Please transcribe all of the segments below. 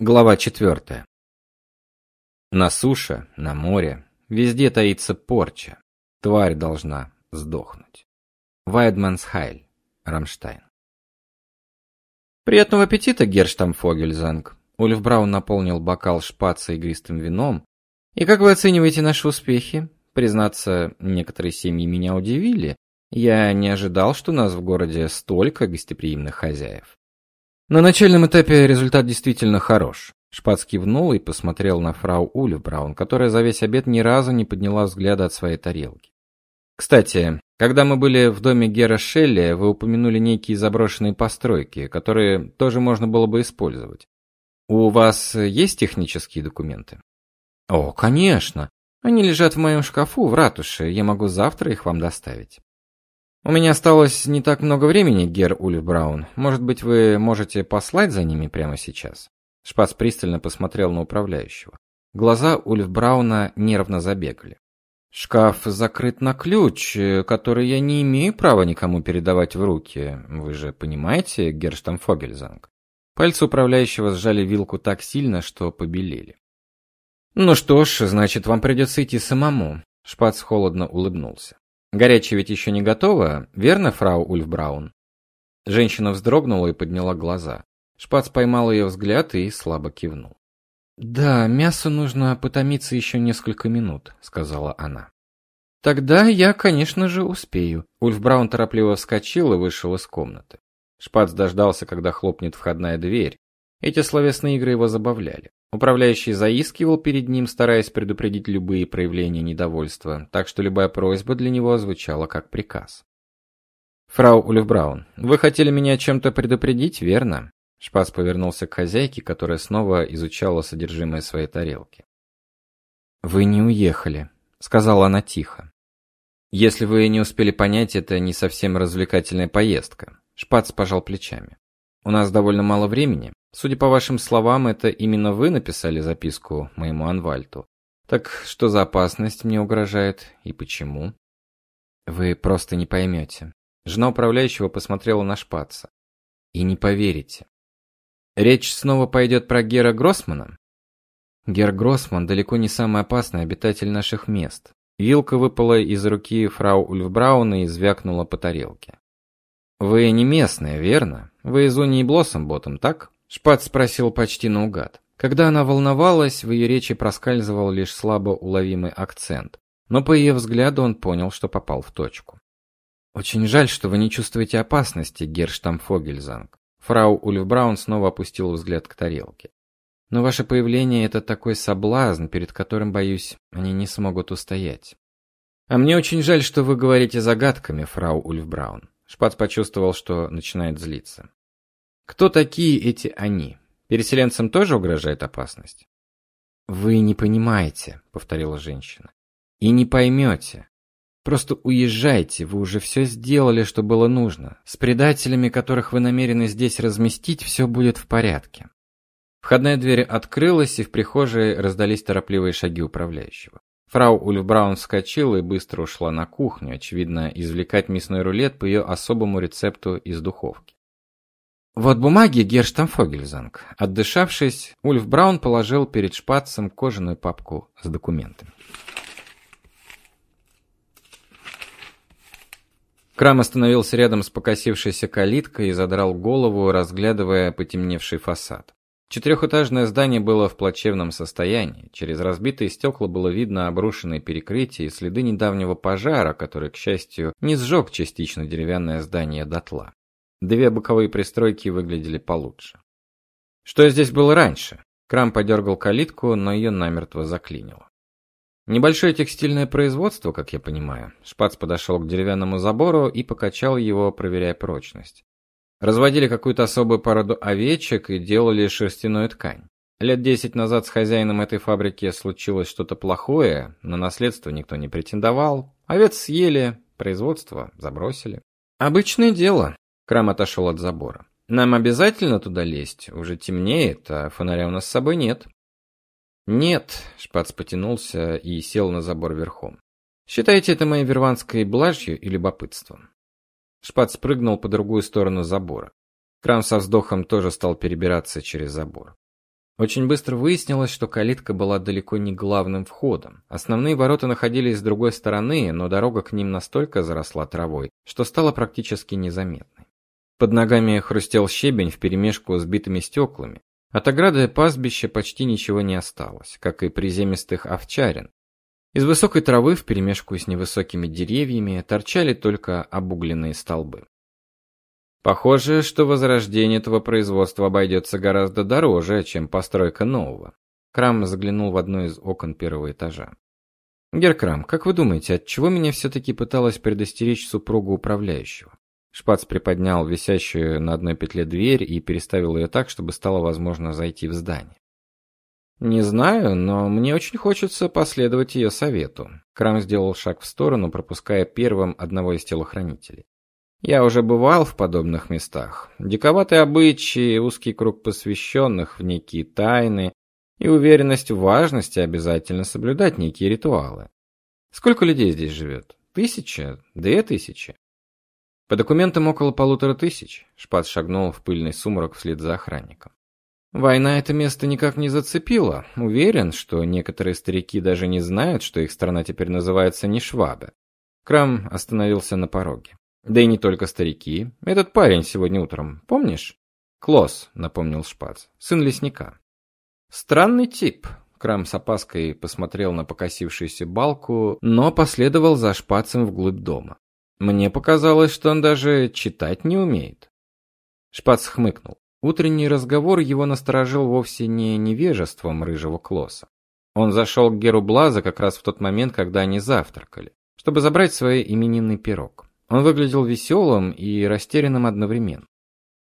Глава четвертая. На суше, на море, везде таится порча. Тварь должна сдохнуть. Waidmanns Heil, Rammstein. Приятного аппетита, герр Штамфогельзанг. Ульф Браун наполнил бокал шпаца игристым вином. И как вы оцениваете наши успехи? Признаться, некоторые семьи меня удивили. Я не ожидал, что у нас в городе столько гостеприимных хозяев. На начальном этапе результат действительно хорош. Шпац кивнул и посмотрел на фрау Ульф Браун, которая за весь обед ни разу не подняла взгляда от своей тарелки. Кстати, когда мы были в доме Гера Шелли, вы упомянули некие заброшенные постройки, которые тоже можно было бы использовать. У вас есть технические документы? О, конечно. Они лежат в моем шкафу в ратуше. Я могу завтра их вам доставить. У меня осталось не так много времени, Гер Ульф Браун. Может быть, вы можете послать за ними прямо сейчас? Шпац пристально посмотрел на управляющего. Глаза Ульф Брауна нервно забегали. Шкаф закрыт на ключ, который я не имею права никому передавать в руки. Вы же понимаете, Герштамфогельзанг? Пальцы управляющего сжали вилку так сильно, что побелели. Ну что ж, значит, вам придется идти самому. Шпац холодно улыбнулся. Горячее ведь еще не готово, верно, фрау Ульфбраун? Женщина вздрогнула и подняла глаза. Шпац поймал ее взгляд и слабо кивнул. Да, мясу нужно потомиться еще несколько минут, сказала она. Тогда я, конечно же, успею. Ульф Браун торопливо вскочил и вышел из комнаты. Шпац дождался, когда хлопнет входная дверь. Эти словесные игры его забавляли. Управляющий заискивал перед ним, стараясь предупредить любые проявления недовольства, так что любая просьба для него звучала как приказ. Фрау Ульфбраун, вы хотели меня чем-то предупредить, верно? Шпац повернулся к хозяйке, которая снова изучала содержимое своей тарелки. Вы не уехали, сказала она тихо. Если вы не успели понять, это не совсем развлекательная поездка. Шпац пожал плечами. У нас довольно мало времени. Судя по вашим словам, это именно вы написали записку моему Анвальту. Так что за опасность мне угрожает и почему? Вы просто не поймете. Жена управляющего посмотрела на Шпаца. И не поверите. Речь снова пойдет про Гера Гроссмана? Гер Гроссман далеко не самый опасный обитатель наших мест. Вилка выпала из руки фрау Ульфбрауна и звякнула по тарелке. Вы не местная, верно? Вы из Унии Блоссомботом, так? Шпат спросил почти наугад. Когда она волновалась, в ее речи проскальзывал лишь слабо уловимый акцент, но по ее взгляду он понял, что попал в точку. Очень жаль, что вы не чувствуете опасности, Герштамфогельзанг. Фрау Ульфбраун снова опустила взгляд к тарелке. Но ваше появление это такой соблазн, перед которым, боюсь, они не смогут устоять. А мне очень жаль, что вы говорите загадками, фрау Ульфбраун. Шпац почувствовал, что начинает злиться. Кто такие эти они? Переселенцам тоже угрожает опасность? Вы не понимаете, повторила женщина. И не поймете. Просто уезжайте, вы уже все сделали, что было нужно. С предателями, которых вы намерены здесь разместить, все будет в порядке. Входная дверь открылась, и в прихожей раздались торопливые шаги управляющего. Фрау Ульфбраун вскочила и быстро ушла на кухню, очевидно, извлекать мясной рулет по ее особому рецепту из духовки. Вот бумаги Герштамфогельзанг. Отдышавшись, Ульф Браун положил перед шпацем кожаную папку с документами. Крам остановился рядом с покосившейся калиткой и задрал голову, разглядывая потемневший фасад. Четырехэтажное здание было в плачевном состоянии. Через разбитые стекла было видно обрушенные перекрытия и следы недавнего пожара, который, к счастью, не сжег частично деревянное здание дотла. Две боковые пристройки выглядели получше. Что здесь было раньше? Крам подергал калитку, но ее намертво заклинило. Небольшое текстильное производство, как я понимаю. Шпац подошел к деревянному забору и покачал его, проверяя прочность. Разводили какую-то особую породу овечек и делали шерстяную ткань. Лет десять назад с хозяином этой фабрики случилось что-то плохое, на наследство никто не претендовал, овец съели, производство забросили. Обычное дело. Крам отошел от забора. Нам обязательно туда лезть, уже темнеет, а фонаря у нас с собой нет. Нет, Шпац потянулся и сел на забор верхом. Считаете это моей верванской блажью и любопытством? Шпат спрыгнул по другую сторону забора. Крам со вздохом тоже стал перебираться через забор. Очень быстро выяснилось, что калитка была далеко не главным входом. Основные ворота находились с другой стороны, но дорога к ним настолько заросла травой, что стала практически незаметной. Под ногами хрустел щебень вперемешку с битыми стеклами. От ограды пастбища почти ничего не осталось, как и приземистых овчарин. Из высокой травы вперемешку с невысокими деревьями торчали только обугленные столбы. Похоже, что возрождение этого производства обойдется гораздо дороже, чем постройка нового. Крам заглянул в одно из окон первого этажа. Геркрам, как вы думаете, от чего меня все таки пыталась предостеречь супруга управляющего? Шпац приподнял висящую на одной петле дверь и переставил ее так, чтобы стало возможно зайти в здание. Не знаю, но мне очень хочется последовать ее совету. Крам сделал шаг в сторону, пропуская первым одного из телохранителей. Я уже бывал в подобных местах. Диковатые обычаи, узкий круг посвященных в некие тайны и уверенность в важности обязательно соблюдать некие ритуалы. Сколько людей здесь живет? Тысяча? Две тысячи? По документам около полутора тысяч. Шпат шагнул в пыльный сумрак вслед за охранником. Война это место никак не зацепила. Уверен, что некоторые старики даже не знают, что их страна теперь называется не Швабе. Крам остановился на пороге. Да и не только старики. Этот парень сегодня утром, помнишь? Клосс, напомнил Шпац, сын лесника. Странный тип. Крам с опаской посмотрел на покосившуюся балку, но последовал за Шпацем вглубь дома. Мне показалось, что он даже читать не умеет. Шпац хмыкнул. Утренний разговор его насторожил вовсе не невежеством рыжего Клосса. Он зашел к Геру Блаза как раз в тот момент, когда они завтракали, чтобы забрать свой именинный пирог. Он выглядел веселым и растерянным одновременно.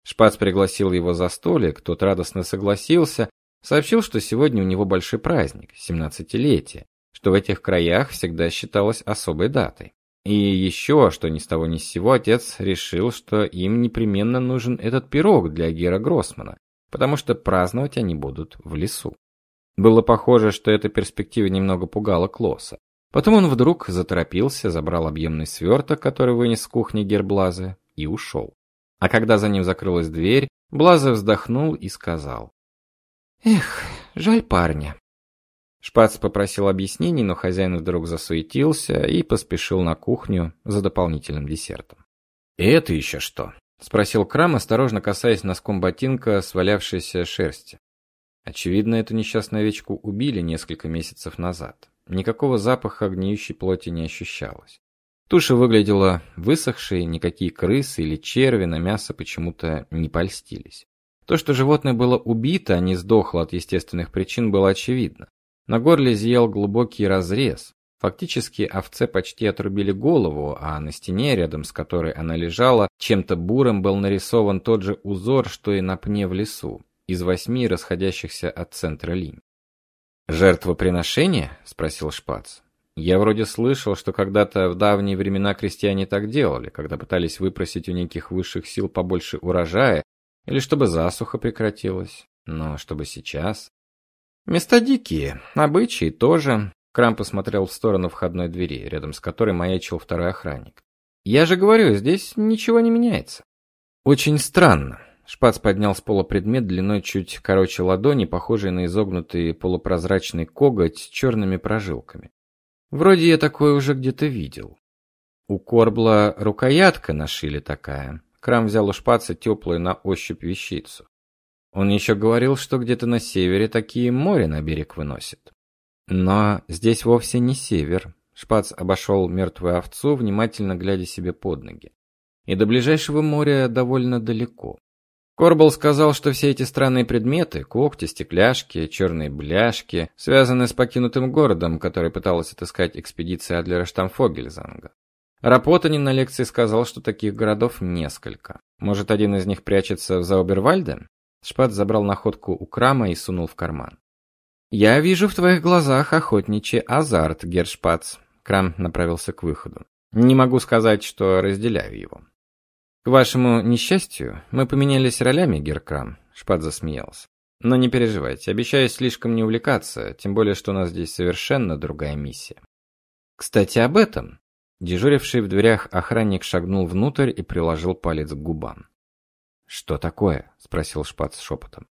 Шпац пригласил его за столик, тот радостно согласился, сообщил, что сегодня у него большой праздник семнадцатилетие, что в этих краях всегда считалось особой датой. И еще, что ни с того ни с сего отец решил, что им непременно нужен этот пирог для Гера Гроссмана, потому что праздновать они будут в лесу. Было похоже, что эта перспектива немного пугала Клосса. Потом он вдруг заторопился, забрал объемный сверток, который вынес с кухни Герблаза, и ушел. А когда за ним закрылась дверь, Блаза вздохнул и сказал: "Эх, жаль парня". Шпац попросил объяснений, но хозяин вдруг засуетился и поспешил на кухню за дополнительным десертом. "И это еще что?" спросил Крам, осторожно касаясь носком ботинка свалявшейся шерсти. Очевидно, эту несчастную овечку убили несколько месяцев назад. Никакого запаха гниющей плоти не ощущалось. Туша выглядела высохшей, никакие крысы или черви на мясо почему-то не польстились. То, что животное было убито, а не сдохло от естественных причин, было очевидно. На горле зиял глубокий разрез. Фактически овце почти отрубили голову, а на стене, рядом с которой она лежала, чем-то бурым был нарисован тот же узор, что и на пне в лесу, из восьми расходящихся от центра линий. «Жертвоприношение?» – спросил Шпац. «Я вроде слышал, что когда-то в давние времена крестьяне так делали, когда пытались выпросить у неких высших сил побольше урожая или чтобы засуха прекратилась. Но чтобы сейчас...» «Места дикие, обычаи тоже». Крам посмотрел в сторону входной двери, рядом с которой маячил второй охранник. «Я же говорю, здесь ничего не меняется». «Очень странно. Шпац поднял с пола предмет длиной чуть короче ладони, похожий на изогнутый полупрозрачный коготь с черными прожилками. Вроде я такое уже где-то видел. У Корбла рукоятка на шиле такая. Крам взял у шпаца теплую на ощупь вещицу. Он еще говорил, что где-то на севере такие море на берег выносят. Но здесь вовсе не север. Шпац обошел мертвую овцу, внимательно глядя себе под ноги. И до ближайшего моря довольно далеко. Корбал сказал, что все эти странные предметы, когти, стекляшки, черные бляшки, связаны с покинутым городом, который пыталась отыскать экспедиция Адлера Штамфогельзанга. Рапотанин на лекции сказал, что таких городов несколько. Может, один из них прячется в Заубервальде? Шпат забрал находку у Крама и сунул в карман. Я вижу в твоих глазах охотничий азарт, Гершпац. Крам направился к выходу. Не могу сказать, что разделяю его. К вашему несчастью, мы поменялись ролями, Геркрам, Шпат засмеялся. Но не переживайте, обещаю слишком не увлекаться, тем более что у нас здесь совершенно другая миссия. Кстати, об этом. Дежуривший в дверях охранник шагнул внутрь и приложил палец к губам. Что такое? спросил Шпат шепотом.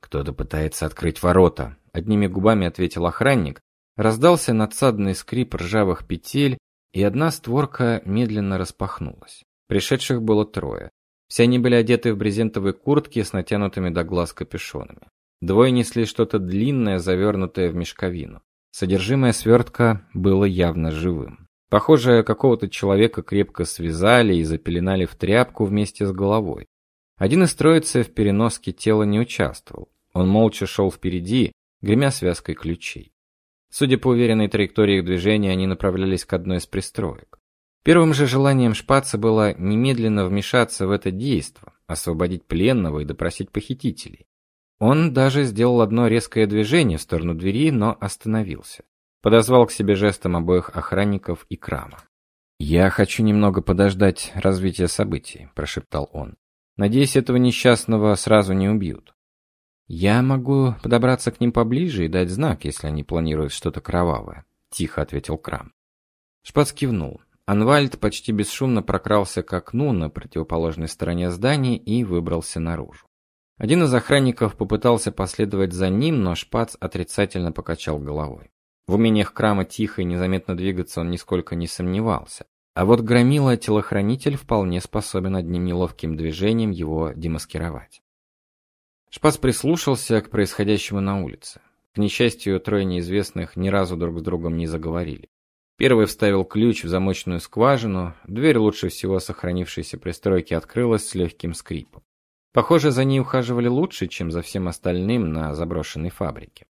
Кто-то пытается открыть ворота, одними губами ответил охранник. Раздался надсадный скрип ржавых петель, и одна створка медленно распахнулась. Пришедших было трое. Все они были одеты в брезентовые куртки с натянутыми до глаз капюшонами. Двое несли что-то длинное, завернутое в мешковину. Содержимое свертка было явно живым. Похоже, какого-то человека крепко связали и запеленали в тряпку вместе с головой. Один из троицы в переноске тела не участвовал. Он молча шел впереди, гремя связкой ключей. Судя по уверенной траектории их движения, они направлялись к одной из пристроек. Первым же желанием Шпаца было немедленно вмешаться в это действо, освободить пленного и допросить похитителей. Он даже сделал одно резкое движение в сторону двери, но остановился. Подозвал к себе жестом обоих охранников и Крама. «Я хочу немного подождать развития событий», – прошептал он. Надеюсь, этого несчастного сразу не убьют. Я могу подобраться к ним поближе и дать знак, если они планируют что-то кровавое, тихо ответил Крам. Шпац кивнул. Анвальд почти бесшумно прокрался к окну на противоположной стороне здания и выбрался наружу. Один из охранников попытался последовать за ним, но Шпац отрицательно покачал головой. В умениях Крама тихо и незаметно двигаться он нисколько не сомневался. А вот громила-телохранитель вполне способен одним неловким движением его демаскировать. Шпац прислушался к происходящему на улице. К несчастью, трое неизвестных ни разу друг с другом не заговорили. Первый вставил ключ в замочную скважину, дверь лучше всего сохранившейся пристройки открылась с легким скрипом. Похоже, за ней ухаживали лучше, чем за всем остальным на заброшенной фабрике.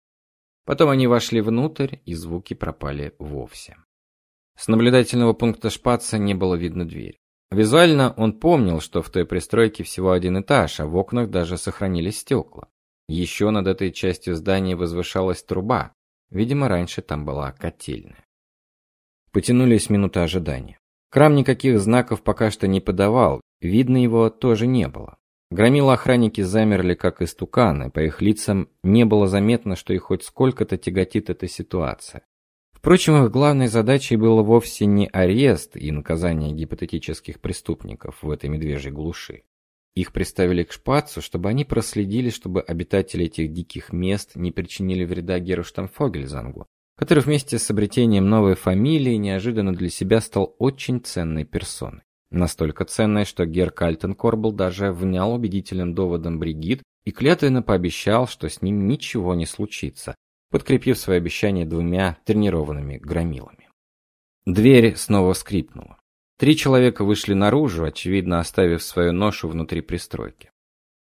Потом они вошли внутрь, и звуки пропали вовсе. С наблюдательного пункта Шпаца не было видно двери. Визуально он помнил, что в той пристройке всего один этаж, а в окнах даже сохранились стекла. Еще над этой частью здания возвышалась труба. Видимо, раньше там была котельная. Потянулись минуты ожидания. Крам никаких знаков пока что не подавал, видно его тоже не было. Громило охранники замерли как истуканы, по их лицам не было заметно, что их хоть сколько-то тяготит эта ситуация. Впрочем, их главной задачей было вовсе не арест и наказание гипотетических преступников в этой медвежьей глуши. Их приставили к шпацу, чтобы они проследили, чтобы обитатели этих диких мест не причинили вреда Геруштамфогельзангу, который вместе с обретением новой фамилии неожиданно для себя стал очень ценной персоной. Настолько ценной, что Гер Кальтенкорбл даже внял убедительным доводом Бригит и клятвенно пообещал, что с ним ничего не случится, подкрепив свое обещание двумя тренированными громилами. Дверь снова скрипнула. Три человека вышли наружу, очевидно, оставив свою ношу внутри пристройки.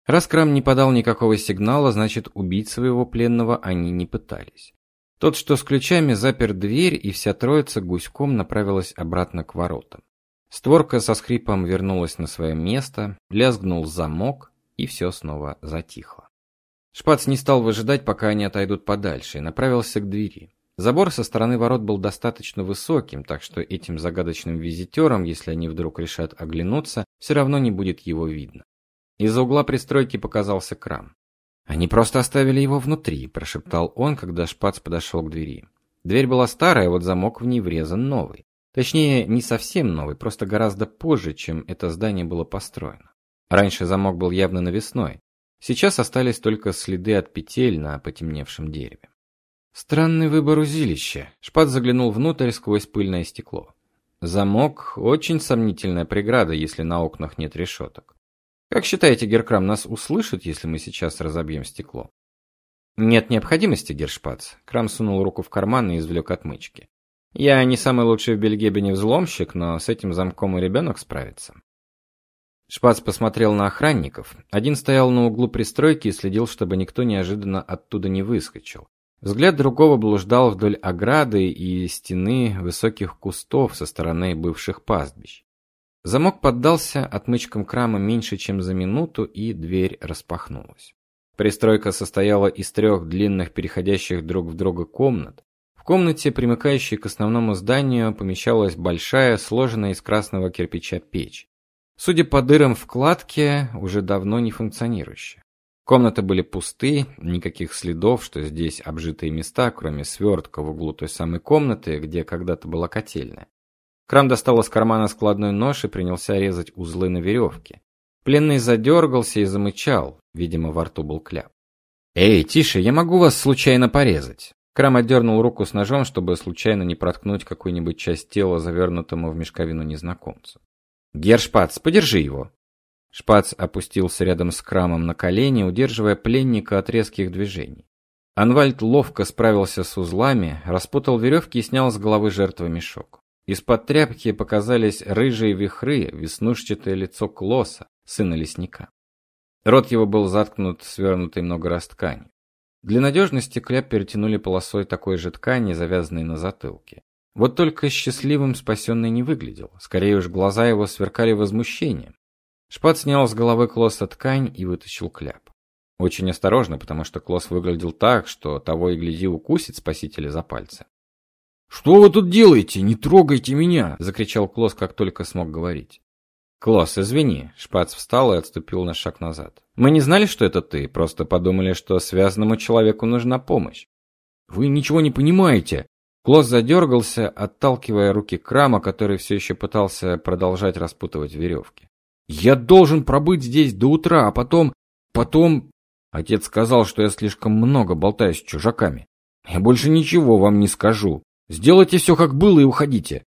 Раз Крам не подал никакого сигнала, значит, убить своего пленного они не пытались. Тот, что с ключами, запер дверь, и вся троица гуськом направилась обратно к воротам. Створка со скрипом вернулась на свое место, лязгнул замок, и все снова затихло. Шпац не стал выжидать, пока они отойдут подальше, и направился к двери. Забор со стороны ворот был достаточно высоким, так что этим загадочным визитерам, если они вдруг решат оглянуться, все равно не будет его видно. Из-за угла пристройки показался крам. Они просто оставили его внутри, прошептал он, когда Шпац подошел к двери. Дверь была старая, вот замок в ней врезан новый. Точнее, не совсем новый, просто гораздо позже, чем это здание было построено. Раньше замок был явно навесной, Сейчас остались только следы от петель на потемневшем дереве. Странный выбор узилища. Шпат заглянул внутрь сквозь пыльное стекло. Замок очень сомнительная преграда, если на окнах нет решеток. Как считаете, Геркрам нас услышит, если мы сейчас разобьем стекло? Нет необходимости, Гершпац. Крам сунул руку в карман и извлек отмычки. Я не самый лучший в Бельгебене взломщик, но с этим замком и ребенок справится. Шпац посмотрел на охранников. Один стоял на углу пристройки и следил, чтобы никто неожиданно оттуда не выскочил. Взгляд другого блуждал вдоль ограды и стены высоких кустов со стороны бывших пастбищ. Замок поддался отмычкам крама меньше, чем за минуту, и дверь распахнулась. Пристройка состояла из трех длинных, переходящих друг в друга комнат. В комнате, примыкающей к основному зданию, помещалась большая, сложенная из красного кирпича печь. Судя по дырам в кладке, уже давно не функционирующая. Комнаты были пусты, никаких следов, что здесь обжитые места, кроме свертка в углу той самой комнаты, где когда-то была котельная. Крам достал из кармана складной нож и принялся резать узлы на веревке. Пленный задергался и замычал, видимо, во рту был кляп. Эй, тише, я могу вас случайно порезать. Крам отдернул руку с ножом, чтобы случайно не проткнуть какую-нибудь часть тела, завернутому в мешковину незнакомцу. Гершпац, подержи его. Шпац опустился рядом с Крамом на колени, удерживая пленника от резких движений. Анвальд ловко справился с узлами, распутал веревки и снял с головы жертвы мешок. Из-под тряпки показались рыжие вихры, веснушчатое лицо Клоса, сына лесника. Рот его был заткнут свернутой много раз тканью. Для надежности кляп перетянули полосой такой же ткани, завязанной на затылке. Вот только счастливым спасенный не выглядел. Скорее уж глаза его сверкали возмущением. Шпат снял с головы Клоса ткань и вытащил кляп. Очень осторожно, потому что Клос выглядел так, что того и гляди укусит спасителя за пальцы. «Что вы тут делаете? Не трогайте меня!» – закричал Клос, как только смог говорить. «Клосс, извини». Шпац встал и отступил на шаг назад. «Мы не знали, что это ты, просто подумали, что связанному человеку нужна помощь». «Вы ничего не понимаете!» Клосс задергался, отталкивая руки Крама, который все еще пытался продолжать распутывать веревки. «Я должен пробыть здесь до утра, а потом... потом...» Отец сказал, что я слишком много болтаюсь с чужаками. «Я больше ничего вам не скажу. Сделайте все, как было, и уходите».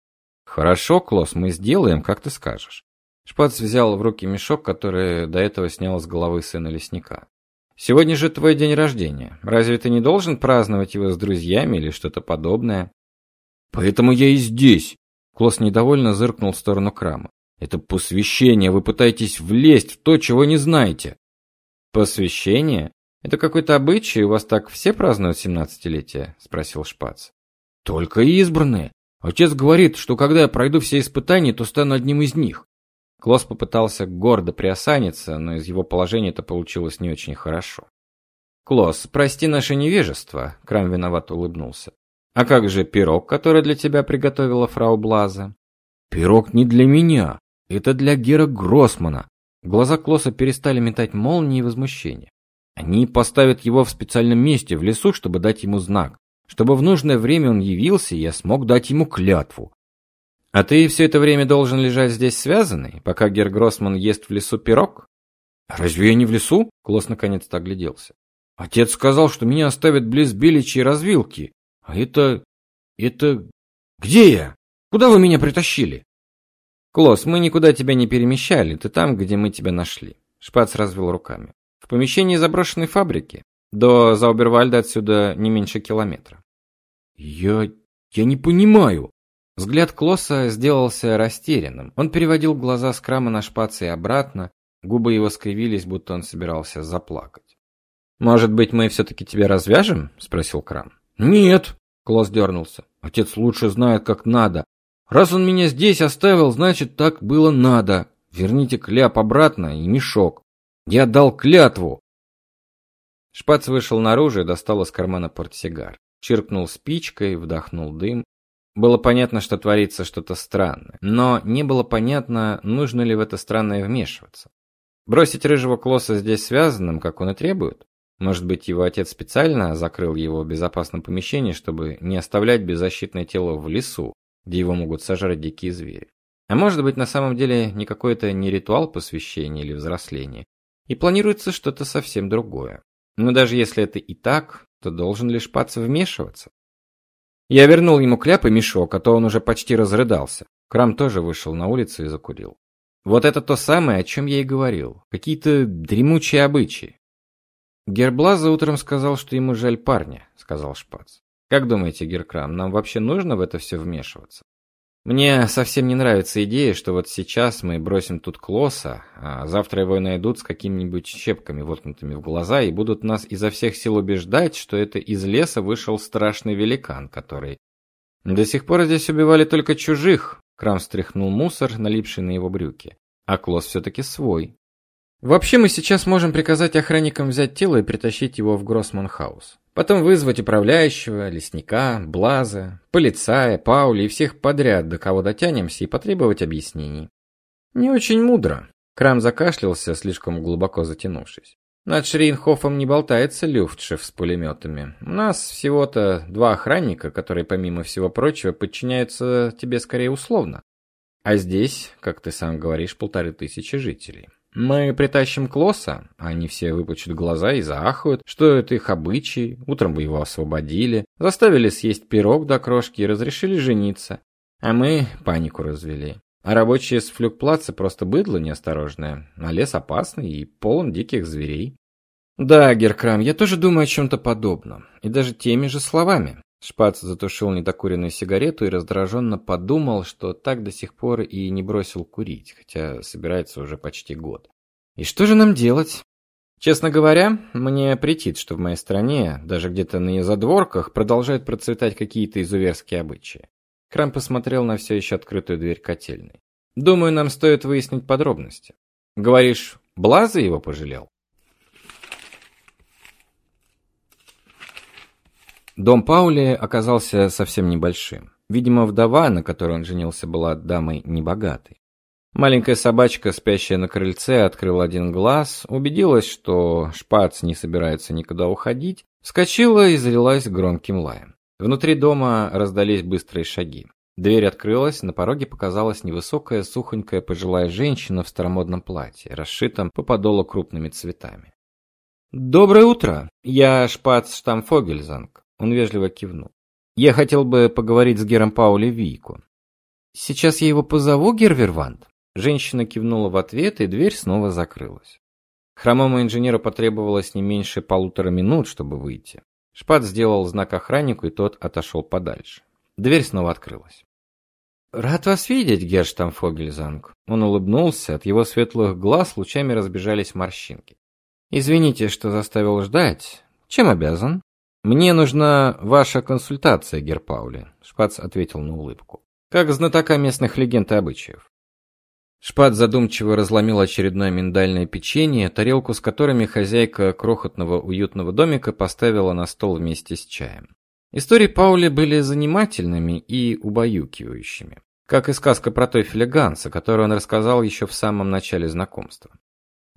«Хорошо, Клосс, мы сделаем, как ты скажешь». Шпац взял в руки мешок, который до этого снял с головы сына лесника. Сегодня же твой день рождения. Разве ты не должен праздновать его с друзьями или что-то подобное? Поэтому я и здесь. Клосс недовольно зыркнул в сторону Крама. Это посвящение, вы пытаетесь влезть в то, чего не знаете. Посвящение? Это какой-то обычай, у вас так все празднуют семнадцатилетие? спросил Шпац. Только избранные. Отец говорит, что когда я пройду все испытания, то стану одним из них. Клосс попытался гордо приосаниться, но из его положения это получилось не очень хорошо. Клосс, прости наше невежество, Крам виновато улыбнулся. А как же пирог, который для тебя приготовила фрау Блаза? Пирог не для меня, это для Гера Гроссмана. Глаза Клосса перестали метать молнии и возмущение. Они поставят его в специальном месте в лесу, чтобы дать ему знак, чтобы в нужное время он явился, и я смог дать ему клятву. А ты все это время должен лежать здесь связанный, пока Гер Гроссман ест в лесу пирог? Разве я не в лесу? Клосс наконец-то огляделся. Отец сказал, что меня оставят близ Беличьей развилки. А это... это... Где я? Куда вы меня притащили? Клосс, мы никуда тебя не перемещали, ты там, где мы тебя нашли. Шпац развел руками. В помещении заброшенной фабрики. До Заубервальда отсюда не меньше километра. Я... я не понимаю. Взгляд Клосса сделался растерянным. Он переводил глаза с крама на шпац и обратно, губы его скривились, будто он собирался заплакать. «Может быть, мы все-таки тебя развяжем?» – спросил Крам. «Нет!» – Клосс дернулся. «Отец лучше знает, как надо. Раз он меня здесь оставил, значит, так было надо. Верните кляп обратно и мешок. Я дал клятву!» Шпац вышел наружу и достал из кармана портсигар. Чиркнул спичкой, вдохнул дым было понятно, что творится что-то странное, но не было понятно, нужно ли в это странное вмешиваться. Бросить рыжего клосса здесь связанным, как он и требует? Может быть, его отец специально закрыл его в безопасном помещении, чтобы не оставлять беззащитное тело в лесу, где его могут сожрать дикие звери. А может быть, на самом деле не какой-то не ритуал посвящения или взросления, и планируется что-то совсем другое. Но даже если это и так, то должен лишь пац вмешиваться. Я вернул ему кляп и мешок, а то он уже почти разрыдался. Крам тоже вышел на улицу и закурил. Вот это то самое, о чем я и говорил. Какие-то дремучие обычаи. Герблаза утром сказал, что ему жаль парня, сказал Шпац. Как думаете, Геркрам, нам вообще нужно в это все вмешиваться? Мне совсем не нравится идея, что вот сейчас мы бросим тут Клосса, а завтра его найдут с какими-нибудь щепками воткнутыми в глаза и будут нас изо всех сил убеждать, что это из леса вышел страшный великан, который... До сих пор здесь убивали только чужих. Крам стряхнул мусор, налипший на его брюки. А Клосс все-таки свой. Вообще мы сейчас можем приказать охранникам взять тело и притащить его в Гроссман-хаус. Потом вызвать управляющего, лесника, Блаза, полицая, Паули и всех подряд, до кого дотянемся, и потребовать объяснений. Не очень мудро. Крам закашлялся, слишком глубоко затянувшись. Над Шрейнхофом не болтается люфтшеф с пулеметами. У нас всего-то два охранника, которые, помимо всего прочего, подчиняются тебе скорее условно. А здесь, как ты сам говоришь, полторы тысячи жителей. Мы притащим Клосса, они все выпучат глаза и заахают, что это их обычай, утром бы его освободили, заставили съесть пирог до крошки и разрешили жениться. А мы панику развели. А рабочие с флюгплаца просто быдло неосторожное, а лес опасный и полон диких зверей. Да, Геркрам, я тоже думаю о чем-то подобном, и даже теми же словами. Шпац затушил недокуренную сигарету и раздраженно подумал, что так до сих пор и не бросил курить, хотя собирается уже почти год. И что же нам делать? Честно говоря, мне претит, что в моей стране, даже где-то на ее задворках, продолжают процветать какие-то изуверские обычаи. Крам посмотрел на все еще открытую дверь котельной. Думаю, нам стоит выяснить подробности. Говоришь, Блаза его пожалел? Дом Паули оказался совсем небольшим. Видимо, вдова, на которой он женился, была дамой небогатой. Маленькая собачка, спящая на крыльце, открыла один глаз, убедилась, что шпац не собирается никуда уходить, вскочила и залилась громким лаем. Внутри дома раздались быстрые шаги. Дверь открылась, на пороге показалась невысокая, сухонькая пожилая женщина в старомодном платье, расшитом по подолу крупными цветами. «Доброе утро! Я шпац Штамфогельзанг. Он вежливо кивнул. Я хотел бы поговорить с Гером Паули Вийку. Сейчас я его позову, Гервервант. Женщина кивнула в ответ, и дверь снова закрылась. Хромому инженеру потребовалось не меньше полутора минут, чтобы выйти. Шпат сделал знак охраннику, и тот отошел подальше. Дверь снова открылась. «Рад вас видеть, Герштамфогельзанг». Он улыбнулся, от его светлых глаз лучами разбежались морщинки. «Извините, что заставил ждать. Чем обязан?» Мне нужна ваша консультация, Герпаули, Шпац ответил на улыбку. Как знатока местных легенд и обычаев. Шпат задумчиво разломил очередное миндальное печенье, тарелку с которыми хозяйка крохотного уютного домика поставила на стол вместе с чаем. Истории Паули были занимательными и убаюкивающими, как и сказка про Тойфеля Ганса, которую он рассказал еще в самом начале знакомства.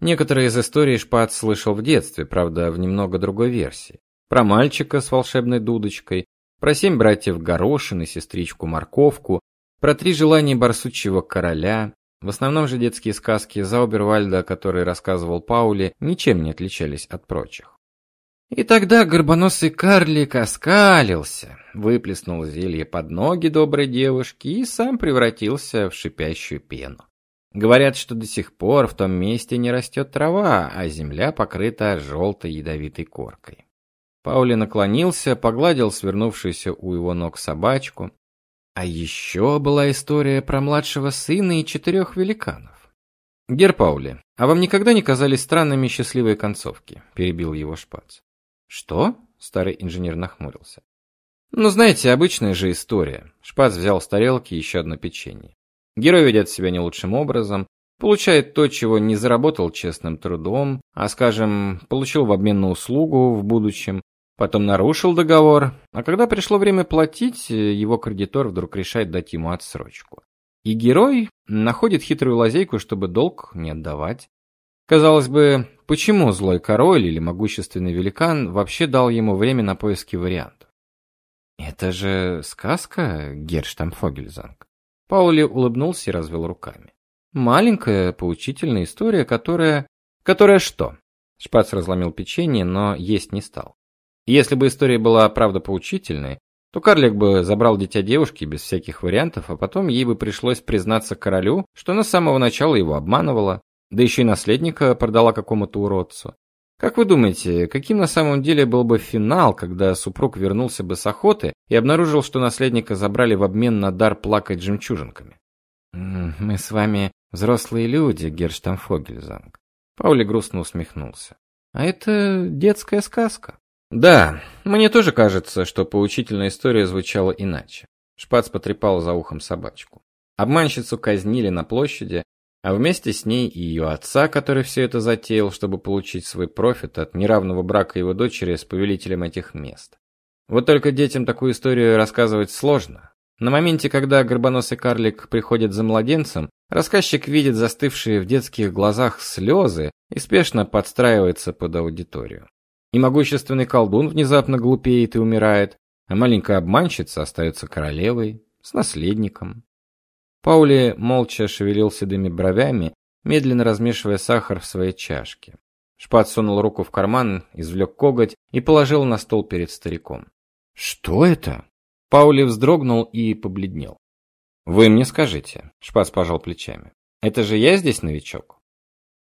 Некоторые из историй Шпат слышал в детстве, правда, в немного другой версии про мальчика с волшебной дудочкой, про семь братьев Горошин и сестричку Морковку, про три желания барсучьего короля. В основном же детские сказки Заубервальда, которые рассказывал Паули, ничем не отличались от прочих. И тогда горбоносый карлик оскалился, выплеснул зелье под ноги доброй девушки и сам превратился в шипящую пену. Говорят, что до сих пор в том месте не растет трава, а земля покрыта желтой ядовитой коркой. Паули наклонился, погладил свернувшуюся у его ног собачку. А еще была история про младшего сына и четырех великанов. Гер Паули, а вам никогда не казались странными счастливые концовки? перебил его Шпац. Что? Старый инженер нахмурился. Ну, знаете, обычная же история. Шпац взял с тарелки еще одно печенье. Герой ведет себя не лучшим образом, получает то, чего не заработал честным трудом, а, скажем, получил в обмен на услугу в будущем, Потом нарушил договор, а когда пришло время платить, его кредитор вдруг решает дать ему отсрочку. И герой находит хитрую лазейку, чтобы долг не отдавать. Казалось бы, почему злой король или могущественный великан вообще дал ему время на поиски вариантов? Это же сказка, Герштамфогельзанг. Паули улыбнулся и развел руками. Маленькая поучительная история, которая... Которая что? Шпац разломил печенье, но есть не стал. Если бы история была правда поучительной, то карлик бы забрал дитя девушки без всяких вариантов, а потом ей бы пришлось признаться королю, что она с самого начала его обманывала, да еще и наследника продала какому-то уродцу. Как вы думаете, каким на самом деле был бы финал, когда супруг вернулся бы с охоты и обнаружил, что наследника забрали в обмен на дар плакать жемчужинками? Мы с вами взрослые люди, Герштамфогельзанг. Паули грустно усмехнулся. А это детская сказка. Да, мне тоже кажется, что поучительная история звучала иначе. Шпац потрепал за ухом собачку. Обманщицу казнили на площади, а вместе с ней и ее отца, который все это затеял, чтобы получить свой профит от неравного брака его дочери с повелителем этих мест. Вот только детям такую историю рассказывать сложно. На моменте, когда горбоносый карлик приходит за младенцем, рассказчик видит застывшие в детских глазах слезы и спешно подстраивается под аудиторию. И могущественный колдун внезапно глупеет и умирает, а маленькая обманщица остается королевой с наследником. Паули молча шевелил седыми бровями, медленно размешивая сахар в своей чашке. Шпат сунул руку в карман, извлек коготь и положил на стол перед стариком. «Что это?» Паули вздрогнул и побледнел. «Вы мне скажите», — Шпац пожал плечами. «Это же я здесь новичок?»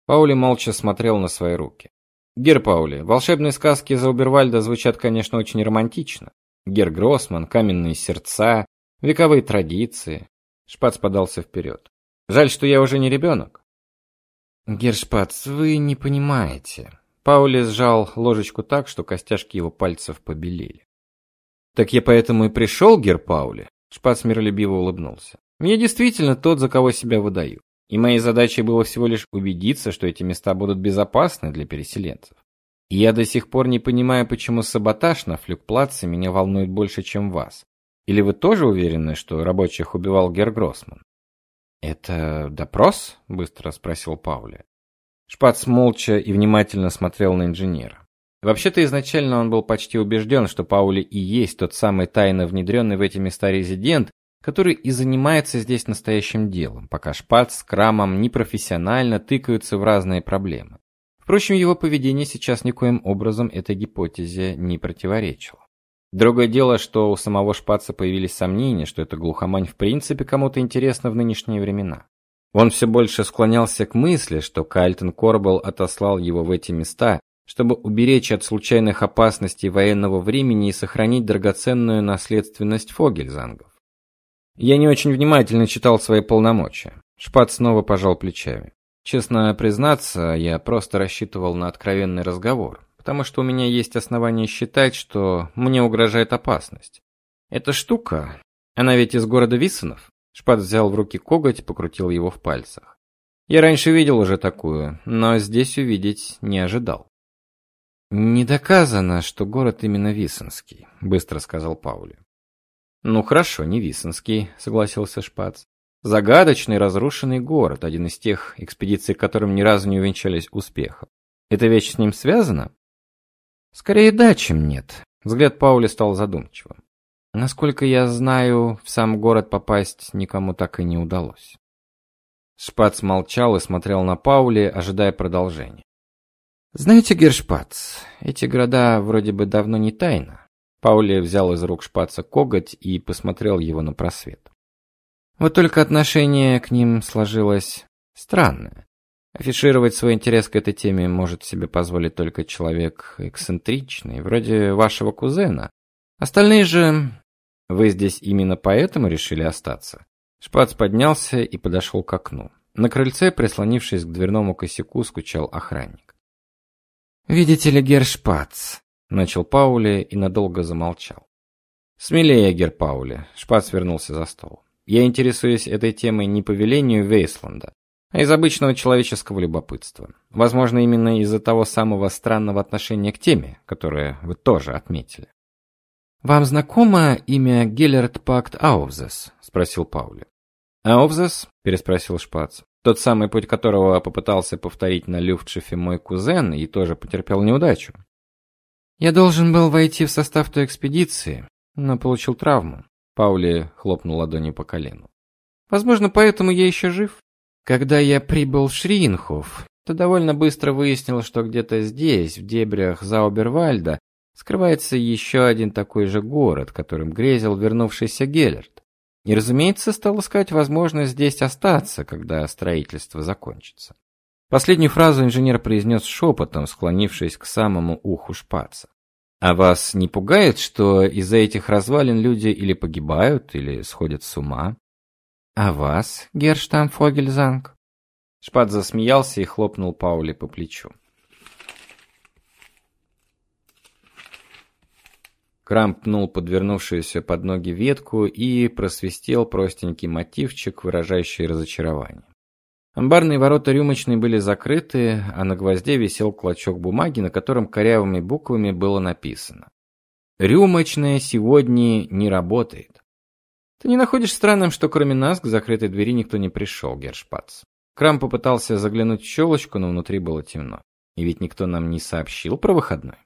Паули молча смотрел на свои руки. «Гер Паули, волшебные сказки Заубервальда звучат, конечно, очень романтично. Гер Гроссман, каменные сердца, вековые традиции». Шпац подался вперед. «Жаль, что я уже не ребенок». «Гер Шпац, вы не понимаете». Паули сжал ложечку так, что костяшки его пальцев побелели. «Так я поэтому и пришел, Гер Паули?» Шпац миролюбиво улыбнулся. «Я действительно тот, за кого себя выдаю. И моей задачей было всего лишь убедиться, что эти места будут безопасны для переселенцев. И я до сих пор не понимаю, почему саботаж на флюгплаце меня волнует больше, чем вас. Или вы тоже уверены, что рабочих убивал Гер Гроссман? Это допрос? быстро спросил Паули. Шпац молча и внимательно смотрел на инженера. Вообще-то изначально он был почти убежден, что Паули и есть тот самый тайно внедренный в эти места резидент, который и занимается здесь настоящим делом, пока Шпац с Крамом непрофессионально тыкаются в разные проблемы. Впрочем, его поведение сейчас никоим образом этой гипотезе не противоречило. Другое дело, что у самого Шпаца появились сомнения, что эта глухомань в принципе кому-то интересна в нынешние времена. Он все больше склонялся к мысли, что Кальтон Корбел отослал его в эти места, чтобы уберечь от случайных опасностей военного времени и сохранить драгоценную наследственность Фогельзангов. Я не очень внимательно читал свои полномочия. Шпат снова пожал плечами. Честно признаться, я просто рассчитывал на откровенный разговор, потому что у меня есть основания считать, что мне угрожает опасность. Эта штука, она ведь из города Виссенов. Шпат взял в руки коготь, покрутил его в пальцах. Я раньше видел уже такую, но здесь увидеть не ожидал. Не доказано, что город именно Виссенский, быстро сказал Паули. Ну хорошо, не Виссенский, согласился Шпац. Загадочный разрушенный город, один из тех экспедиций, которым ни разу не увенчались успехом. Это вещь с ним связана? Скорее да, чем нет. Взгляд Паули стал задумчивым. Насколько я знаю, в сам город попасть никому так и не удалось. Шпац молчал и смотрел на Паули, ожидая продолжения. Знаете, Гершпац, эти города вроде бы давно не тайна. Паули взял из рук шпаца коготь и посмотрел его на просвет. Вот только отношение к ним сложилось странное. Афишировать свой интерес к этой теме может себе позволить только человек эксцентричный, вроде вашего кузена. Остальные же... Вы здесь именно поэтому решили остаться? Шпац поднялся и подошел к окну. На крыльце, прислонившись к дверному косяку, скучал охранник. «Видите ли, Гершпац, начал Паули и надолго замолчал. Смелее, Гер Паули, Шпац вернулся за стол. Я интересуюсь этой темой не по велению Вейсланда, а из обычного человеческого любопытства. Возможно, именно из-за того самого странного отношения к теме, которое вы тоже отметили. Вам знакомо имя Геллерт Пакт Аувзес? спросил Паули. Аувзес? переспросил Шпац. Тот самый путь которого попытался повторить на Люфтшифе мой кузен и тоже потерпел неудачу. Я должен был войти в состав той экспедиции, но получил травму. Паули хлопнул ладонью по колену. Возможно, поэтому я еще жив. Когда я прибыл в Шринхоф, то довольно быстро выяснил, что где-то здесь, в дебрях Заубервальда, скрывается еще один такой же город, которым грезил вернувшийся Геллерт. И, разумеется, стал искать возможность здесь остаться, когда строительство закончится. Последнюю фразу инженер произнес шепотом, склонившись к самому уху шпаца. А вас не пугает, что из-за этих развалин люди или погибают, или сходят с ума? А вас, Герштамфогельзанг? Шпат засмеялся и хлопнул Паули по плечу. Крамп пнул подвернувшуюся под ноги ветку и просвистел простенький мотивчик, выражающий разочарование. Амбарные ворота рюмочной были закрыты, а на гвозде висел клочок бумаги, на котором корявыми буквами было написано: "Рюмочная сегодня не работает". Ты не находишь странным, что кроме нас к закрытой двери никто не пришел, Гершпац? Крам попытался заглянуть в щелочку, но внутри было темно. И ведь никто нам не сообщил про выходной.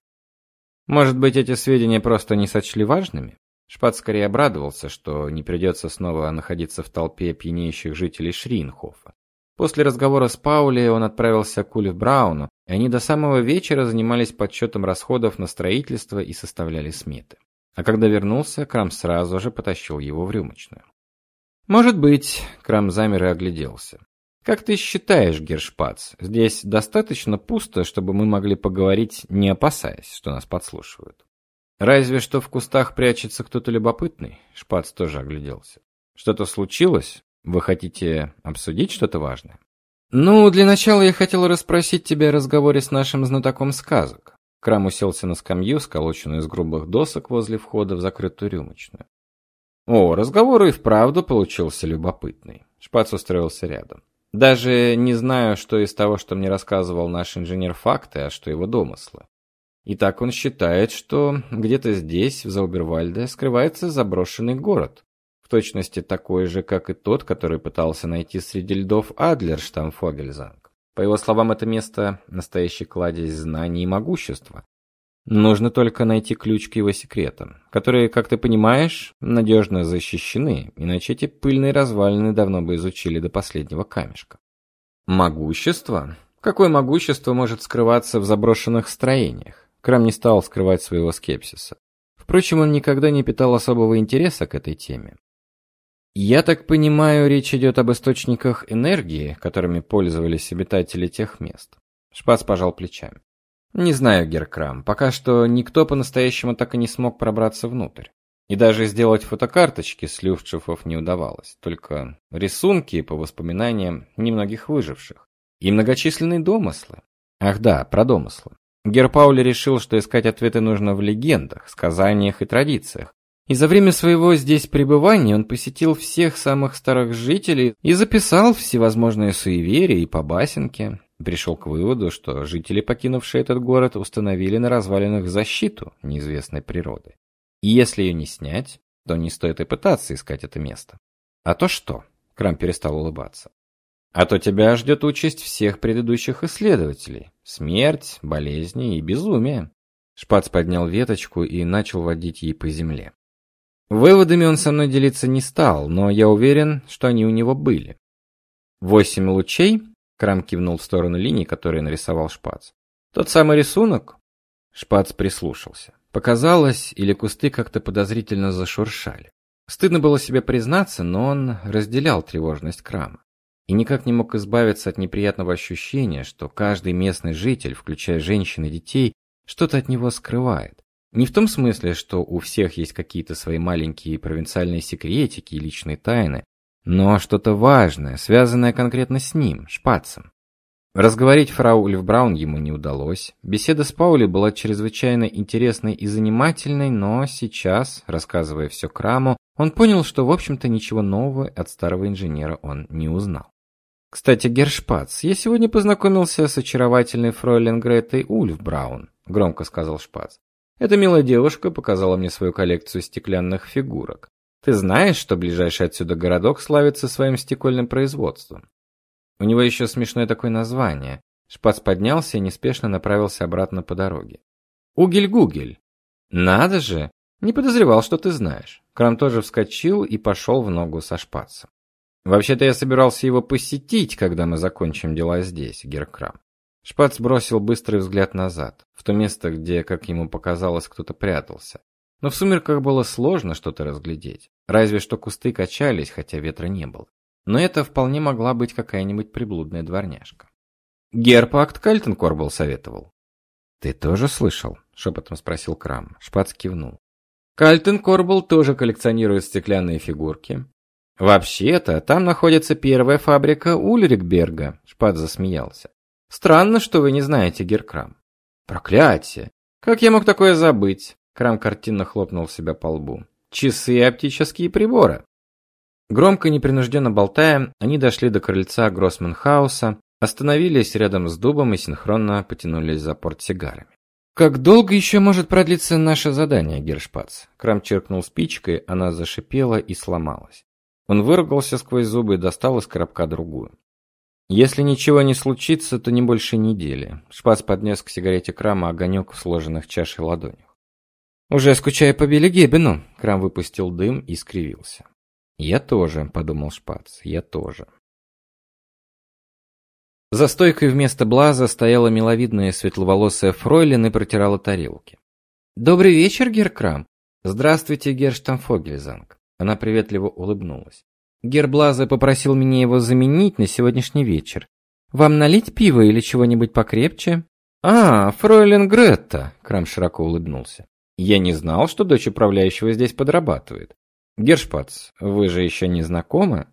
Может быть, эти сведения просто не сочли важными? Шпац скорее обрадовался, что не придется снова находиться в толпе пьянеющих жителей Шринхофа. После разговора с Паули он отправился к Ульф Брауну, и они до самого вечера занимались подсчетом расходов на строительство и составляли сметы. А когда вернулся, Крам сразу же потащил его в рюмочную. «Может быть», — Крам замер и огляделся. «Как ты считаешь, Гершпац, здесь достаточно пусто, чтобы мы могли поговорить, не опасаясь, что нас подслушивают?» «Разве что в кустах прячется кто-то любопытный?» Шпац тоже огляделся. «Что-то случилось? Вы хотите обсудить что-то важное? Ну, для начала я хотел расспросить тебя о разговоре с нашим знатоком сказок. Крам уселся на скамью, сколоченную из грубых досок возле входа в закрытую рюмочную. О, разговор и вправду получился любопытный. Шпац устроился рядом. Даже не знаю, что из того, что мне рассказывал наш инженер факты, а что его домыслы. Итак, он считает, что где-то здесь, в Заубервальде, скрывается заброшенный город, в точности такой же, как и тот, который пытался найти среди льдов Адлер Штамфогельзанг. По его словам, это место – настоящий кладезь знаний и могущества. Нужно только найти ключ к его секретам, которые, как ты понимаешь, надежно защищены, иначе эти пыльные развалины давно бы изучили до последнего камешка. Могущество? Какое могущество может скрываться в заброшенных строениях? Крам не стал скрывать своего скепсиса. Впрочем, он никогда не питал особого интереса к этой теме. Я так понимаю, речь идет об источниках энергии, которыми пользовались обитатели тех мест. Шпац пожал плечами. Не знаю, Геркрам, пока что никто по-настоящему так и не смог пробраться внутрь. И даже сделать фотокарточки с люфтшифов не удавалось, только рисунки по воспоминаниям немногих выживших и многочисленные домыслы. Ах да, про домыслы. Герпаули решил, что искать ответы нужно в легендах, сказаниях и традициях, и за время своего здесь пребывания он посетил всех самых старых жителей и записал всевозможные суеверия и побасенки. Пришел к выводу, что жители, покинувшие этот город, установили на развалинах защиту неизвестной природы. И если ее не снять, то не стоит и пытаться искать это место. А то что? Крам перестал улыбаться. А то тебя ждет участь всех предыдущих исследователей. Смерть, болезни и безумие. Шпац поднял веточку и начал водить ей по земле. Выводами он со мной делиться не стал, но я уверен, что они у него были. Восемь лучей? Крам кивнул в сторону линии, которые нарисовал Шпац. Тот самый рисунок? Шпац прислушался. Показалось, или кусты как-то подозрительно зашуршали. Стыдно было себе признаться, но он разделял тревожность Крама и никак не мог избавиться от неприятного ощущения, что каждый местный житель, включая женщин и детей, что-то от него скрывает. Не в том смысле, что у всех есть какие-то свои маленькие провинциальные секретики и личные тайны, но что-то важное, связанное конкретно с ним, Шпацем. Разговорить фрау Ульфбраун ему не удалось. Беседа с Паули была чрезвычайно интересной и занимательной, но сейчас, рассказывая все Краму, он понял, что в общем-то ничего нового от старого инженера он не узнал. Кстати, Гершпац, я сегодня познакомился с очаровательной фройлен Гретой Ульфбраун, громко сказал Шпац. Эта милая девушка показала мне свою коллекцию стеклянных фигурок. Ты знаешь, что ближайший отсюда городок славится своим стекольным производством? У него еще смешное такое название. Шпац поднялся и неспешно направился обратно по дороге. Угель-гугель. Надо же, не подозревал, что ты знаешь. Крам тоже вскочил и пошел в ногу со Шпацем. Вообще-то я собирался его посетить, когда мы закончим дела здесь, Геркрам. Шпац бросил быстрый взгляд назад, в то место, где, как ему показалось, кто-то прятался. Но в сумерках было сложно что-то разглядеть. Разве что кусты качались, хотя ветра не было. Но это вполне могла быть какая-нибудь приблудная дворняжка. Герпакт Кальтенкорбл советовал. «Ты тоже слышал?» – шепотом спросил Крам. Шпац кивнул. Кальтенкорбл тоже коллекционирует стеклянные фигурки. Вообще-то, там находится первая фабрика Ульрикберга, Шпац засмеялся. Странно, что вы не знаете Геркрам. Проклятие! Как я мог такое забыть? Крам картинно хлопнул себя по лбу. Часы и оптические приборы. Громко и непринужденно болтая, они дошли до крыльца Гроссманхауса, остановились рядом с дубом и синхронно потянулись за портсигарами. Как долго еще может продлиться наше задание, Гершпац? Крам черкнул спичкой, она зашипела и сломалась. Он выругался сквозь зубы и достал из коробка другую. Если ничего не случится, то не больше недели. Шпац поднес к сигарете Крама огонек в сложенных чашей ладонях. Уже скучаю по Белегебену. Крам выпустил дым и скривился. Я тоже, подумал Шпац. Я тоже. За стойкой вместо Блаза стояла миловидная светловолосая фройлен и протирала тарелки. «Добрый вечер, Геркрам!» «Здравствуйте, Герштамфогельзанг!» Она приветливо улыбнулась. Герблаза попросил меня его заменить на сегодняшний вечер. Вам налить пиво или чего-нибудь покрепче? А, фройлен Гретта, Крам широко улыбнулся. Я не знал, что дочь управляющего здесь подрабатывает. Гершпац, вы же еще не знакомы?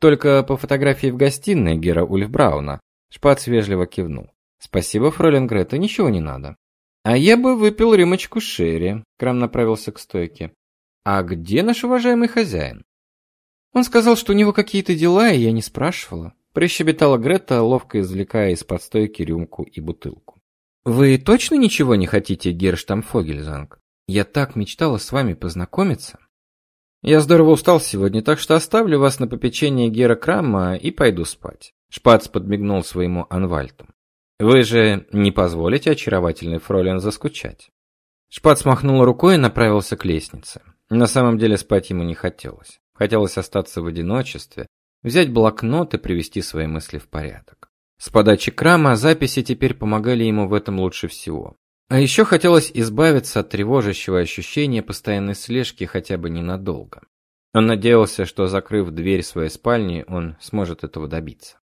Только по фотографии в гостиной Гера Ульфбрауна. Шпац вежливо кивнул. Спасибо, фройлен Гретта, ничего не надо. А я бы выпил рюмочку шерри. Крам направился к стойке. А где наш уважаемый хозяин? Он сказал, что у него какие-то дела, и я не спрашивала. Прищебетала Грета, ловко извлекая из-под стойки рюмку и бутылку. Вы точно ничего не хотите, Герштамфогельзанг? Я так мечтала с вами познакомиться. Я здорово устал сегодня, так что оставлю вас на попечение Гера Крамма и пойду спать. Шпац подмигнул своему Анвальту. Вы же не позволите очаровательной фролен заскучать. Шпац махнул рукой и направился к лестнице. На самом деле спать ему не хотелось. Хотелось остаться в одиночестве, взять блокнот и привести свои мысли в порядок. С подачи Крама записи теперь помогали ему в этом лучше всего. А еще хотелось избавиться от тревожащего ощущения постоянной слежки хотя бы ненадолго. Он надеялся, что закрыв дверь своей спальни, он сможет этого добиться.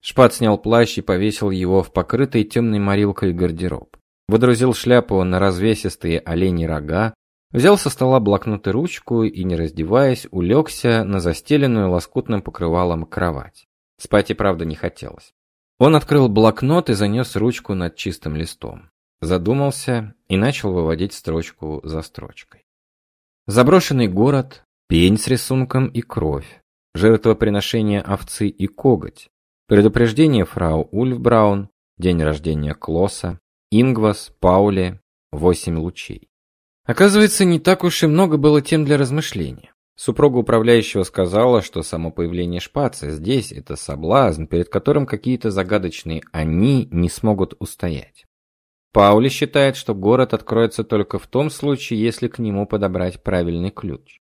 Шпат снял плащ и повесил его в покрытый темной морилкой гардероб. Выдрузил шляпу на развесистые оленьи рога, Взял со стола блокнот и ручку и, не раздеваясь, улегся на застеленную лоскутным покрывалом кровать. Спать и правда не хотелось. Он открыл блокнот и занес ручку над чистым листом. Задумался и начал выводить строчку за строчкой. Заброшенный город, пень с рисунком и кровь, жертвоприношение овцы и коготь, предупреждение фрау Ульфбраун, день рождения Клоса, Ингвас, Пауле, восемь лучей. Оказывается, не так уж и много было тем для размышления. Супруга управляющего сказала, что само появление шпаца здесь это соблазн, перед которым какие-то загадочные они не смогут устоять. Паули считает, что город откроется только в том случае, если к нему подобрать правильный ключ.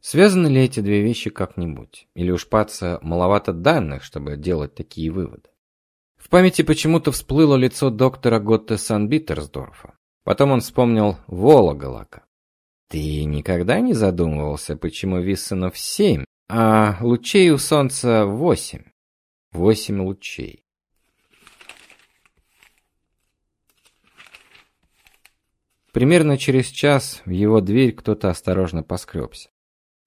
Связаны ли эти две вещи как-нибудь? Или у шпаца маловато данных, чтобы делать такие выводы? В памяти почему-то всплыло лицо доктора Готте Санбитерсдорфа. Потом он вспомнил Вологолака. Ты никогда не задумывался, почему Виссенов семь, а лучей у солнца восемь? Восемь лучей. Примерно через час в его дверь кто-то осторожно поскребся.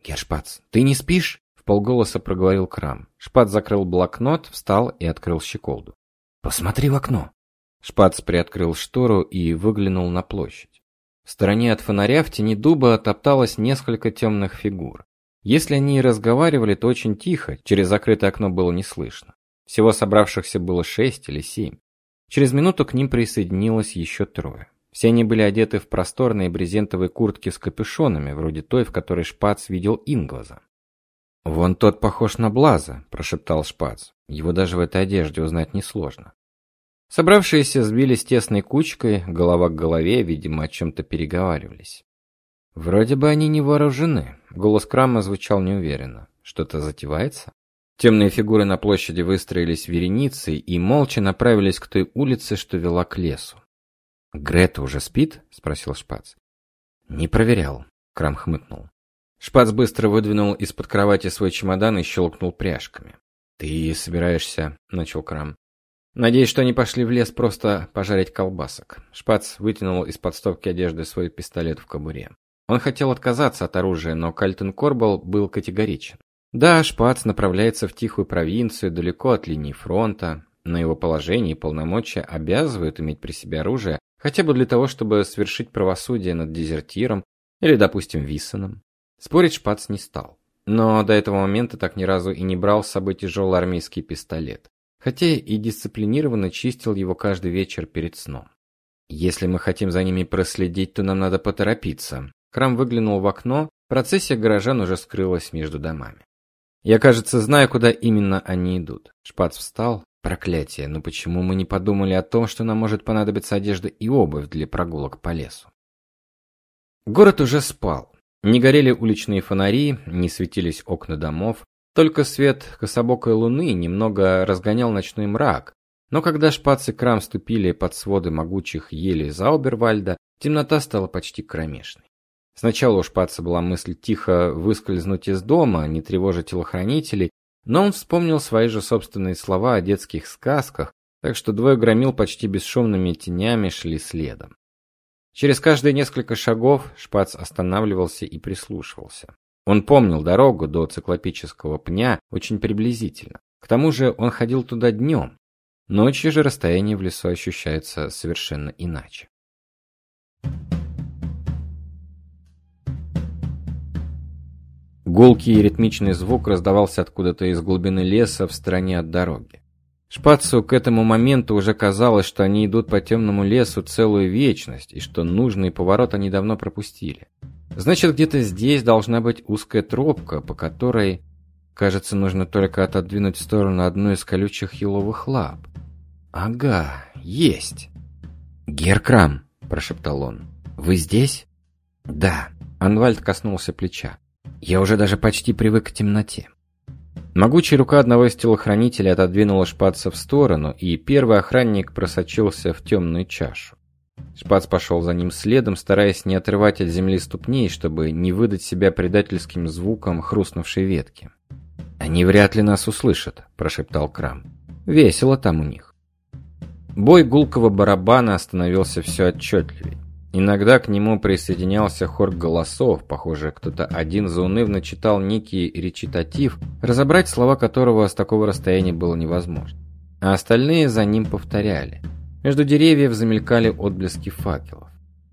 «Гершпац, ты не спишь?» — в полголоса проговорил Крам. Шпац закрыл блокнот, встал и открыл щеколду. «Посмотри в окно!» Шпац приоткрыл штору и выглянул на площадь. В стороне от фонаря в тени дуба топталось несколько темных фигур. Если они и разговаривали, то очень тихо, через закрытое окно было не слышно. Всего собравшихся было шесть или семь. Через минуту к ним присоединилось еще трое. Все они были одеты в просторные брезентовые куртки с капюшонами, вроде той, в которой Шпац видел Ингваза. «Вон тот похож на Блаза», – прошептал Шпац. Его даже в этой одежде узнать несложно. Собравшиеся сбились тесной кучкой, голова к голове, видимо, о чем-то переговаривались. Вроде бы они не вооружены. Голос Крама звучал неуверенно. Что-то затевается? Темные фигуры на площади выстроились вереницей и молча направились к той улице, что вела к лесу. «Грета уже спит?» – спросил Шпац. «Не проверял», – Крам хмыкнул. Шпац быстро выдвинул из-под кровати свой чемодан и щелкнул пряжками. «Ты собираешься?» – начал Крам. Надеюсь, что они пошли в лес просто пожарить колбасок. Шпац вытянул из-под стопки одежды свой пистолет в кобуре. Он хотел отказаться от оружия, но Кальтон Корбал был категоричен. Да, Шпац направляется в тихую провинцию, далеко от линии фронта, но его положение и полномочия обязывают иметь при себе оружие, хотя бы для того, чтобы совершить правосудие над дезертиром или, допустим, Виссоном. Спорить Шпац не стал. Но до этого момента так ни разу и не брал с собой тяжелый армейский пистолет хотя и дисциплинированно чистил его каждый вечер перед сном. Если мы хотим за ними проследить, то нам надо поторопиться. Крам выглянул в окно, процессия горожан уже скрылась между домами. Я, кажется, знаю, куда именно они идут. Шпац встал. Проклятие, но почему мы не подумали о том, что нам может понадобиться одежда и обувь для прогулок по лесу? Город уже спал. Не горели уличные фонари, не светились окна домов, Только свет кособокой луны немного разгонял ночной мрак, но когда шпац крам ступили под своды могучих елей Заубервальда, темнота стала почти кромешной. Сначала у шпаца была мысль тихо выскользнуть из дома, не тревожа телохранителей, но он вспомнил свои же собственные слова о детских сказках, так что двое громил почти бесшумными тенями шли следом. Через каждые несколько шагов шпац останавливался и прислушивался. Он помнил дорогу до циклопического пня очень приблизительно. К тому же он ходил туда днем. Ночью же расстояние в лесу ощущается совершенно иначе. Гулкий и ритмичный звук раздавался откуда-то из глубины леса в стороне от дороги. Шпацу к этому моменту уже казалось, что они идут по темному лесу целую вечность, и что нужный поворот они давно пропустили. Значит, где-то здесь должна быть узкая тропка, по которой, кажется, нужно только отодвинуть в сторону одну из колючих еловых лап. Ага, есть. Геркрам, прошептал он. Вы здесь? Да. Анвальд коснулся плеча. Я уже даже почти привык к темноте. Могучая рука одного из телохранителей отодвинула шпаца в сторону, и первый охранник просочился в темную чашу. Шпац пошел за ним следом, стараясь не отрывать от земли ступней, чтобы не выдать себя предательским звуком хрустнувшей ветки. «Они вряд ли нас услышат», – прошептал Крам. «Весело там у них». Бой гулкого барабана становился все отчетливее. Иногда к нему присоединялся хор голосов, похоже, кто-то один заунывно читал некий речитатив, разобрать слова которого с такого расстояния было невозможно. А остальные за ним повторяли – между деревьев замелькали отблески факелов.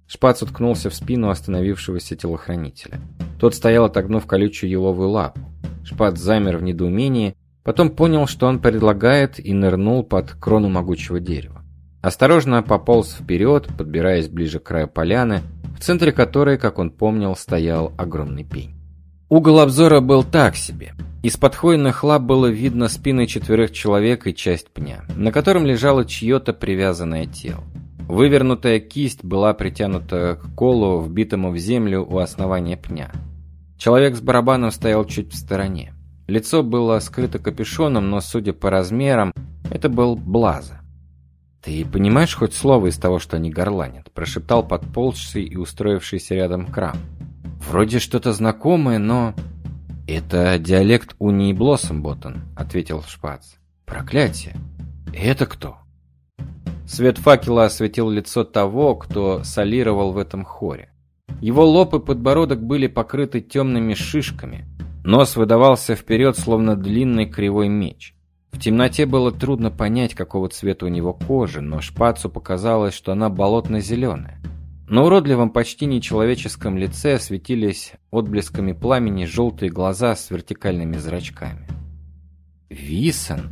Шпац уткнулся в спину остановившегося телохранителя. Тот стоял, отогнув колючую еловую лапу. Шпац замер в недоумении, потом понял, что он предлагает, и нырнул под крону могучего дерева. Осторожно пополз вперед, подбираясь ближе к краю поляны, в центре которой, как он помнил, стоял огромный пень. Угол обзора был так себе. Из-под хвойных лап было видно спины четверых человек и часть пня, на котором лежало чье-то привязанное тело. Вывернутая кисть была притянута к колу, вбитому в землю у основания пня. Человек с барабаном стоял чуть в стороне. Лицо было скрыто капюшоном, но, судя по размерам, это был Блаза. «Ты понимаешь хоть слово из того, что они горланят?» – прошептал подползший и устроившийся рядом крам. «Вроде что-то знакомое, но...» «Это диалект унии Блоссомботтон», — ответил Шпац. «Проклятие! Это кто?» Свет факела осветил лицо того, кто солировал в этом хоре. Его лоб и подбородок были покрыты темными шишками. Нос выдавался вперед, словно длинный кривой меч. В темноте было трудно понять, какого цвета у него кожа, но Шпацу показалось, что она болотно-зеленая. На уродливом, почти нечеловеческом лице светились отблесками пламени желтые глаза с вертикальными зрачками. «Висон?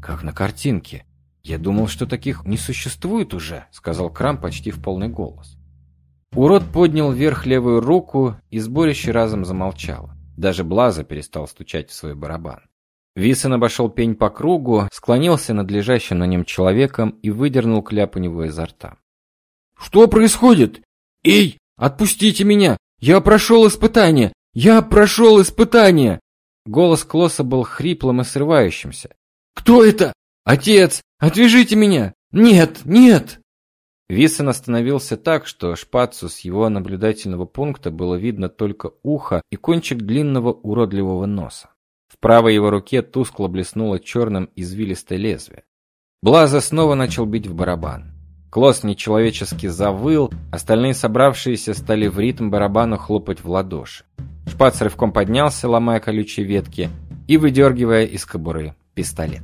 Как на картинке. Я думал, что таких не существует уже», — сказал Крам почти в полный голос. Урод поднял вверх левую руку, и сборище разом замолчало. Даже Блаза перестал стучать в свой барабан. Висон обошел пень по кругу, склонился над лежащим на нем человеком и выдернул кляп у него изо рта. Что происходит? Эй, отпустите меня! Я прошел испытание! Я прошел испытание!» Голос Клосса был хриплым и срывающимся. «Кто это? Отец! Отвяжите меня! Нет, нет!» Висон остановился так, что Шпацу с его наблюдательного пункта было видно только ухо и кончик длинного уродливого носа. В правой его руке тускло блеснуло черным извилистое лезвие. Блаза снова начал бить в барабан. Клосс нечеловечески завыл, остальные собравшиеся стали в ритм барабану хлопать в ладоши. Шпац рывком поднялся, ломая колючие ветки и выдергивая из кобуры пистолет.